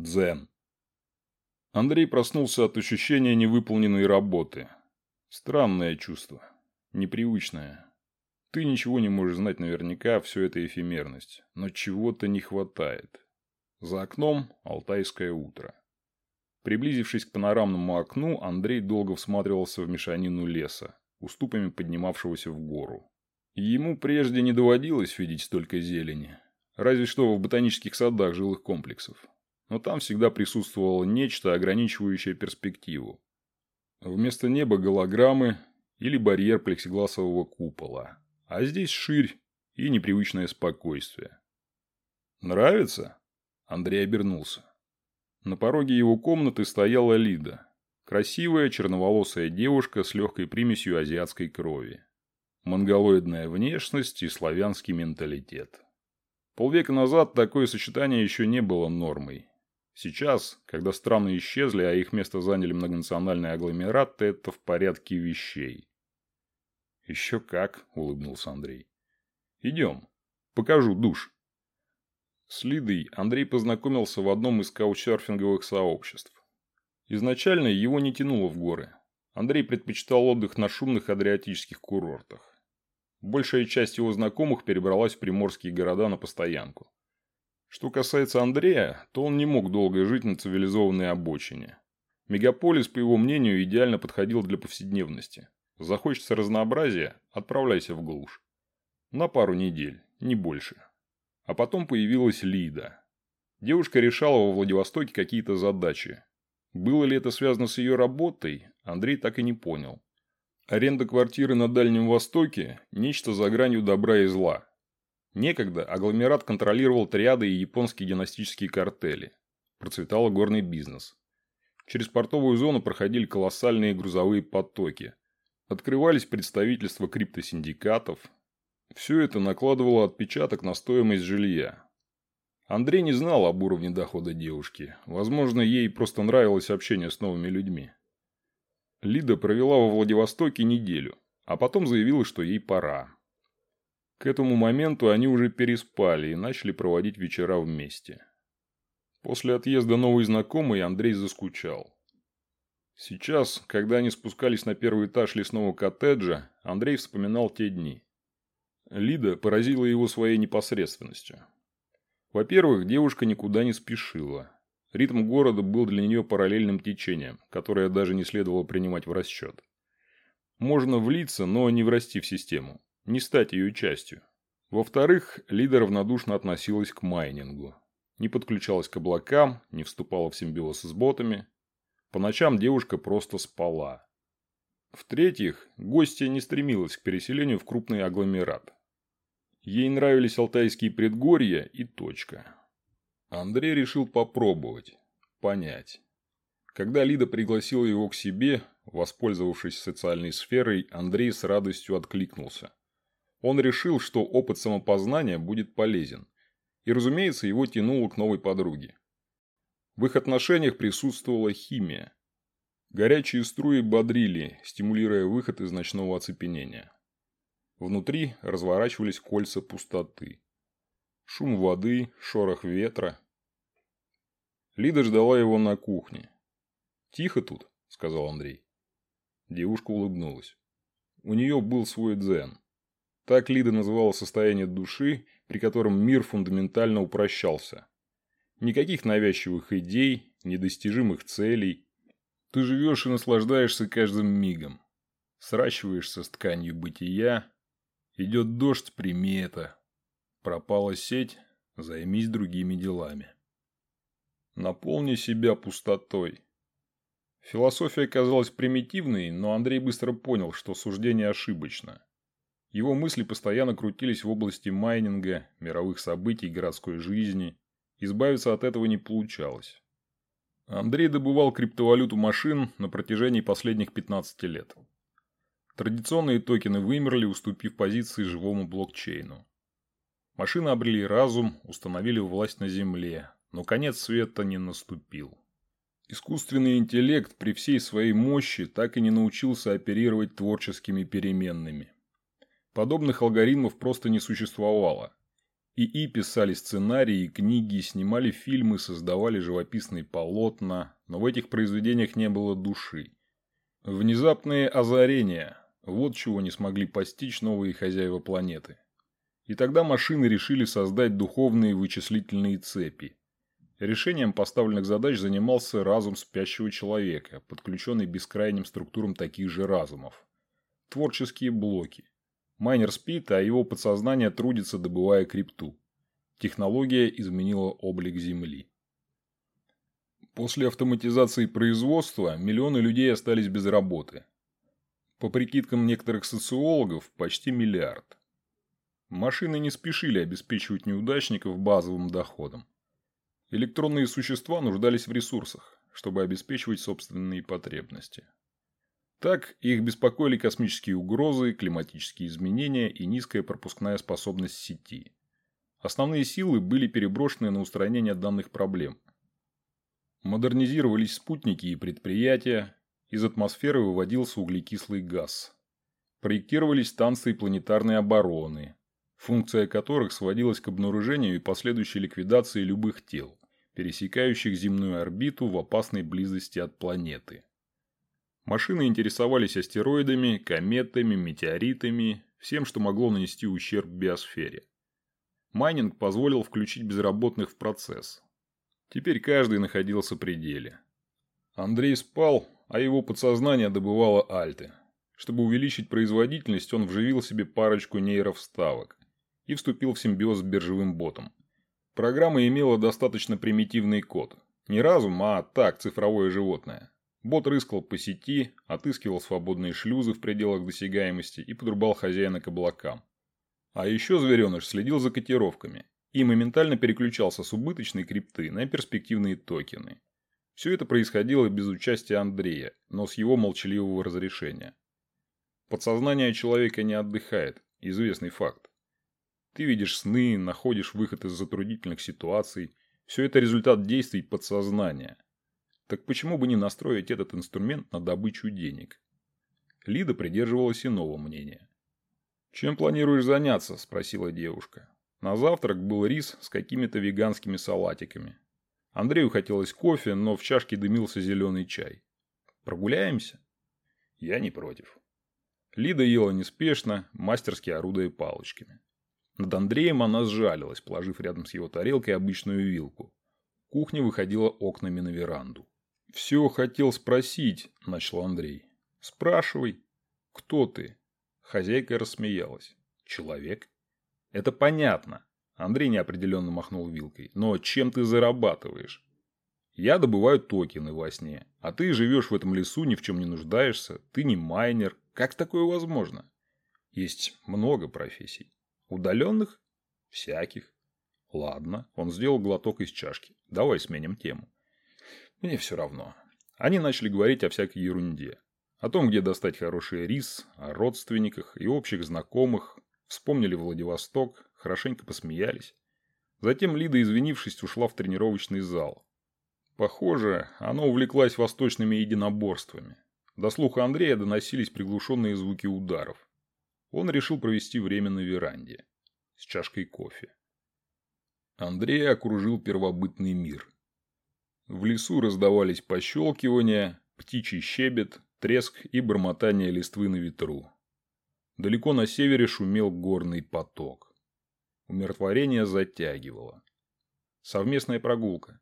Дзен. Андрей проснулся от ощущения невыполненной работы. Странное чувство. Непривычное. Ты ничего не можешь знать наверняка, все это эфемерность. Но чего-то не хватает. За окном алтайское утро. Приблизившись к панорамному окну, Андрей долго всматривался в мешанину леса, уступами поднимавшегося в гору. Ему прежде не доводилось видеть столько зелени. Разве что в ботанических садах жилых комплексов но там всегда присутствовало нечто, ограничивающее перспективу. Вместо неба голограммы или барьер плексигласового купола. А здесь ширь и непривычное спокойствие. «Нравится?» Андрей обернулся. На пороге его комнаты стояла Лида. Красивая черноволосая девушка с легкой примесью азиатской крови. Монголоидная внешность и славянский менталитет. Полвека назад такое сочетание еще не было нормой. Сейчас, когда страны исчезли, а их место заняли многонациональные агломераты, это в порядке вещей. «Еще как», — улыбнулся Андрей. «Идем. Покажу душ». С Лидой Андрей познакомился в одном из каучсерфинговых сообществ. Изначально его не тянуло в горы. Андрей предпочитал отдых на шумных адриатических курортах. Большая часть его знакомых перебралась в приморские города на постоянку. Что касается Андрея, то он не мог долго жить на цивилизованной обочине. Мегаполис, по его мнению, идеально подходил для повседневности. Захочется разнообразия – отправляйся в глушь. На пару недель, не больше. А потом появилась Лида. Девушка решала во Владивостоке какие-то задачи. Было ли это связано с ее работой, Андрей так и не понял. Аренда квартиры на Дальнем Востоке – нечто за гранью добра и зла. Некогда агломерат контролировал триады и японские династические картели. Процветал горный бизнес. Через портовую зону проходили колоссальные грузовые потоки. Открывались представительства криптосиндикатов. Все это накладывало отпечаток на стоимость жилья. Андрей не знал об уровне дохода девушки. Возможно, ей просто нравилось общение с новыми людьми. Лида провела во Владивостоке неделю, а потом заявила, что ей пора. К этому моменту они уже переспали и начали проводить вечера вместе. После отъезда новой знакомой Андрей заскучал. Сейчас, когда они спускались на первый этаж лесного коттеджа, Андрей вспоминал те дни. Лида поразила его своей непосредственностью. Во-первых, девушка никуда не спешила. Ритм города был для нее параллельным течением, которое даже не следовало принимать в расчет. Можно влиться, но не врасти в систему не стать ее частью. Во-вторых, Лида равнодушно относилась к майнингу. Не подключалась к облакам, не вступала в симбиоз с ботами. По ночам девушка просто спала. В-третьих, гостья не стремилась к переселению в крупный агломерат. Ей нравились алтайские предгорья и точка. Андрей решил попробовать, понять. Когда Лида пригласила его к себе, воспользовавшись социальной сферой, Андрей с радостью откликнулся. Он решил, что опыт самопознания будет полезен. И, разумеется, его тянуло к новой подруге. В их отношениях присутствовала химия. Горячие струи бодрили, стимулируя выход из ночного оцепенения. Внутри разворачивались кольца пустоты. Шум воды, шорох ветра. Лида ждала его на кухне. «Тихо тут», — сказал Андрей. Девушка улыбнулась. У нее был свой дзен. Так Лида называла состояние души, при котором мир фундаментально упрощался. Никаких навязчивых идей, недостижимых целей. Ты живешь и наслаждаешься каждым мигом. Сращиваешься с тканью бытия. Идет дождь, прими это. Пропала сеть, займись другими делами. Наполни себя пустотой. Философия казалась примитивной, но Андрей быстро понял, что суждение ошибочно. Его мысли постоянно крутились в области майнинга, мировых событий, городской жизни. Избавиться от этого не получалось. Андрей добывал криптовалюту машин на протяжении последних 15 лет. Традиционные токены вымерли, уступив позиции живому блокчейну. Машины обрели разум, установили власть на Земле, но конец света не наступил. Искусственный интеллект при всей своей мощи так и не научился оперировать творческими переменными. Подобных алгоритмов просто не существовало. ИИ писали сценарии книги, снимали фильмы, создавали живописные полотна, но в этих произведениях не было души. Внезапные озарения – вот чего не смогли постичь новые хозяева планеты. И тогда машины решили создать духовные вычислительные цепи. Решением поставленных задач занимался разум спящего человека, подключенный бескрайним структурам таких же разумов. Творческие блоки. Майнер спит, а его подсознание трудится, добывая крипту. Технология изменила облик Земли. После автоматизации производства миллионы людей остались без работы. По прикидкам некоторых социологов, почти миллиард. Машины не спешили обеспечивать неудачников базовым доходом. Электронные существа нуждались в ресурсах, чтобы обеспечивать собственные потребности. Так их беспокоили космические угрозы, климатические изменения и низкая пропускная способность сети. Основные силы были переброшены на устранение данных проблем. Модернизировались спутники и предприятия, из атмосферы выводился углекислый газ. Проектировались станции планетарной обороны, функция которых сводилась к обнаружению и последующей ликвидации любых тел, пересекающих земную орбиту в опасной близости от планеты. Машины интересовались астероидами, кометами, метеоритами, всем, что могло нанести ущерб биосфере. Майнинг позволил включить безработных в процесс. Теперь каждый находился при деле. Андрей спал, а его подсознание добывало альты. Чтобы увеличить производительность, он вживил себе парочку нейровставок и вступил в симбиоз с биржевым ботом. Программа имела достаточно примитивный код. Не разум, а так, цифровое животное. Бот рыскал по сети, отыскивал свободные шлюзы в пределах досягаемости и подрубал хозяина к облакам. А еще звереныш следил за котировками и моментально переключался с убыточной крипты на перспективные токены. Все это происходило без участия Андрея, но с его молчаливого разрешения. Подсознание человека не отдыхает, известный факт. Ты видишь сны, находишь выход из затруднительных ситуаций. Все это результат действий подсознания – так почему бы не настроить этот инструмент на добычу денег? Лида придерживалась иного мнения. «Чем планируешь заняться?» – спросила девушка. На завтрак был рис с какими-то веганскими салатиками. Андрею хотелось кофе, но в чашке дымился зеленый чай. «Прогуляемся?» «Я не против». Лида ела неспешно, мастерски орудуя палочками. Над Андреем она сжалилась, положив рядом с его тарелкой обычную вилку. Кухня выходила окнами на веранду. «Все хотел спросить», – начал Андрей. «Спрашивай, кто ты?» Хозяйка рассмеялась. «Человек?» «Это понятно», – Андрей неопределенно махнул вилкой. «Но чем ты зарабатываешь?» «Я добываю токены во сне, а ты живешь в этом лесу, ни в чем не нуждаешься, ты не майнер. Как такое возможно?» «Есть много профессий. Удаленных?» «Всяких». «Ладно», – он сделал глоток из чашки. «Давай сменим тему». Мне все равно. Они начали говорить о всякой ерунде. О том, где достать хороший рис, о родственниках и общих знакомых. Вспомнили Владивосток, хорошенько посмеялись. Затем Лида, извинившись, ушла в тренировочный зал. Похоже, она увлеклась восточными единоборствами. До слуха Андрея доносились приглушенные звуки ударов. Он решил провести время на веранде. С чашкой кофе. Андрей окружил первобытный мир. В лесу раздавались пощелкивания, птичий щебет, треск и бормотание листвы на ветру. Далеко на севере шумел горный поток. Умиротворение затягивало. Совместная прогулка.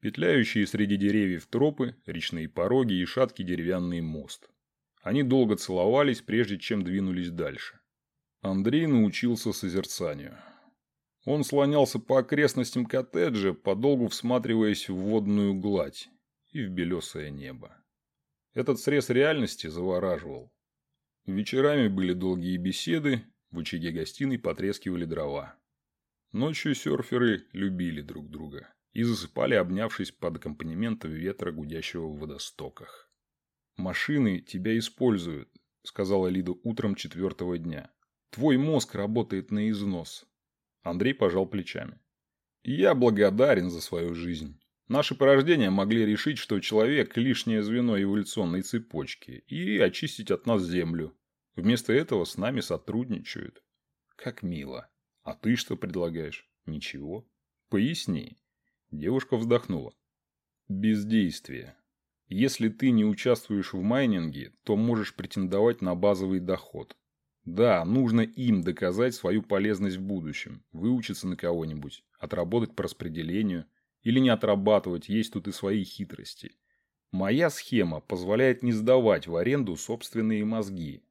Петляющие среди деревьев тропы, речные пороги и шаткий деревянный мост. Они долго целовались, прежде чем двинулись дальше. Андрей научился созерцанию. Он слонялся по окрестностям коттеджа, подолгу всматриваясь в водную гладь и в белесое небо. Этот срез реальности завораживал. Вечерами были долгие беседы, в очаге гостиной потрескивали дрова. Ночью серферы любили друг друга и засыпали, обнявшись под аккомпанемент ветра, гудящего в водостоках. «Машины тебя используют», — сказала Лида утром четвертого дня. «Твой мозг работает на износ. Андрей пожал плечами. Я благодарен за свою жизнь. Наши порождения могли решить, что человек – лишнее звено эволюционной цепочки, и очистить от нас Землю. Вместо этого с нами сотрудничают. Как мило. А ты что предлагаешь? Ничего. Поясни. Девушка вздохнула. Бездействие. Если ты не участвуешь в майнинге, то можешь претендовать на базовый доход. Да, нужно им доказать свою полезность в будущем, выучиться на кого-нибудь, отработать по распределению или не отрабатывать, есть тут и свои хитрости. Моя схема позволяет не сдавать в аренду собственные мозги.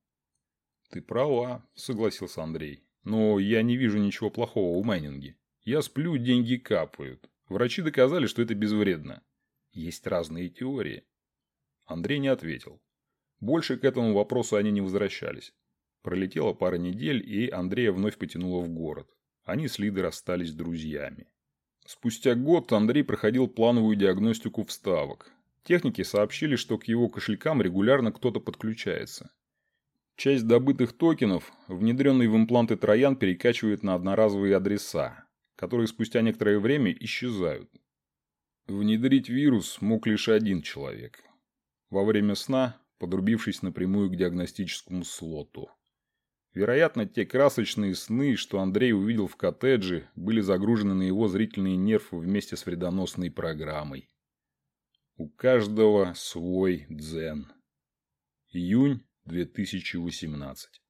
Ты права, согласился Андрей. Но я не вижу ничего плохого в майнинге. Я сплю, деньги капают. Врачи доказали, что это безвредно. Есть разные теории. Андрей не ответил. Больше к этому вопросу они не возвращались. Пролетела пара недель, и Андрея вновь потянуло в город. Они с Лидой расстались друзьями. Спустя год Андрей проходил плановую диагностику вставок. Техники сообщили, что к его кошелькам регулярно кто-то подключается. Часть добытых токенов, внедренный в импланты Троян, перекачивает на одноразовые адреса, которые спустя некоторое время исчезают. Внедрить вирус мог лишь один человек. Во время сна, подрубившись напрямую к диагностическому слоту. Вероятно, те красочные сны, что Андрей увидел в коттедже, были загружены на его зрительные нервы вместе с вредоносной программой. У каждого свой дзен. Июнь 2018